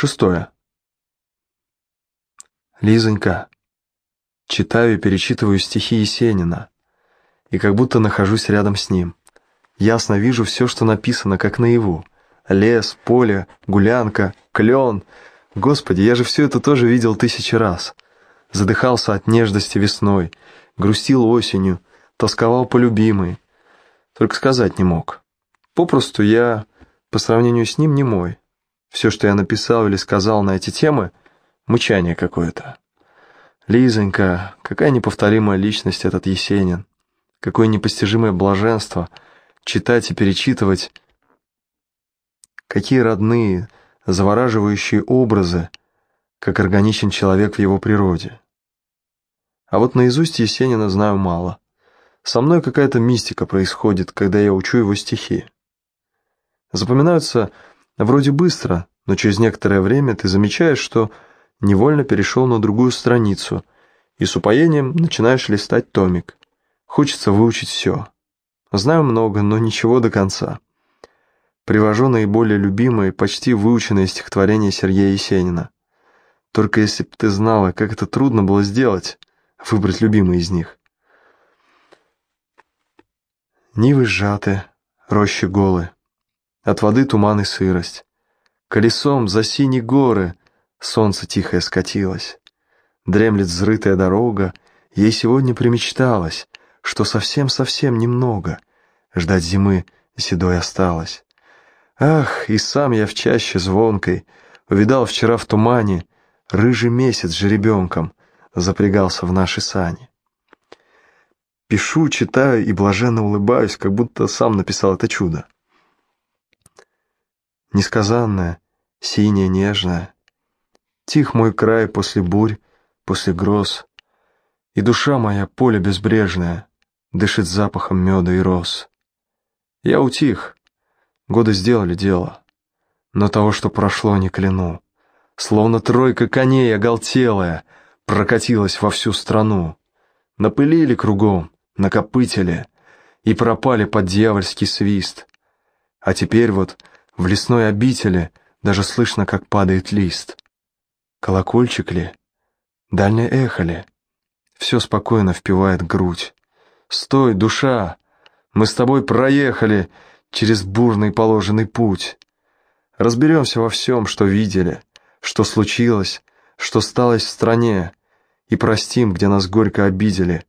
Шестое. Лизонька. Читаю и перечитываю стихи Есенина. И как будто нахожусь рядом с ним. Ясно вижу все, что написано, как наяву. Лес, поле, гулянка, клен. Господи, я же все это тоже видел тысячи раз. Задыхался от нежности весной, грустил осенью, тосковал по любимой. Только сказать не мог. Попросту я, по сравнению с ним, не мой. Все, что я написал или сказал на эти темы, мычание какое-то. Лизонька, какая неповторимая личность этот Есенин. Какое непостижимое блаженство читать и перечитывать. Какие родные, завораживающие образы, как органичен человек в его природе. А вот наизусть Есенина знаю мало. Со мной какая-то мистика происходит, когда я учу его стихи. Запоминаются Вроде быстро, но через некоторое время ты замечаешь, что невольно перешел на другую страницу и с упоением начинаешь листать томик. Хочется выучить все. Знаю много, но ничего до конца. Привожу наиболее любимые, почти выученные стихотворения Сергея Есенина. Только если б ты знала, как это трудно было сделать, выбрать любимые из них. Нивы сжаты, рощи голы. От воды туман и сырость. Колесом за синие горы солнце тихое скатилось. Дремлет взрытая дорога, ей сегодня примечталось, что совсем-совсем немного ждать зимы седой осталось. Ах, и сам я в чаще звонкой увидал вчера в тумане рыжий месяц жеребенком запрягался в наши сани. Пишу, читаю и блаженно улыбаюсь, как будто сам написал это чудо несказанная, синяя, нежная. Тих мой край после бурь, после гроз, и душа моя поле безбрежное дышит запахом меда и роз. Я утих, годы сделали дело, но того, что прошло, не кляну. Словно тройка коней оголтелая прокатилась во всю страну. Напылили кругом, накопытили и пропали под дьявольский свист. А теперь вот в лесной обители даже слышно, как падает лист. Колокольчик ли? Дальнее эхо ли? Все спокойно впивает грудь. «Стой, душа! Мы с тобой проехали через бурный положенный путь. Разберемся во всем, что видели, что случилось, что сталось в стране, и простим, где нас горько обидели,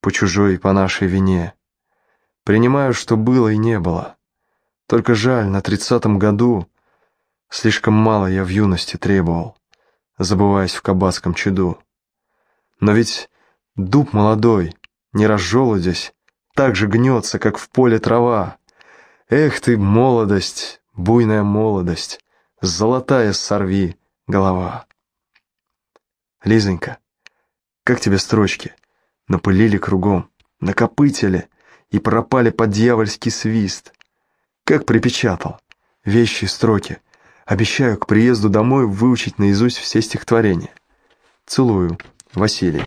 по чужой и по нашей вине. Принимаю, что было и не было. Только жаль, на тридцатом году слишком мало я в юности требовал, забываясь в кабацком чуду. Но ведь дуб молодой, не разжелудясь, так же гнется, как в поле трава. Эх ты, молодость, буйная молодость, золотая сорви голова. Лизонька, как тебе строчки? Напылили кругом, накопытили и пропали под дьявольский свист. Как припечатал. Вещи, строки. Обещаю к приезду домой выучить наизусть все стихотворения. Целую. Василий.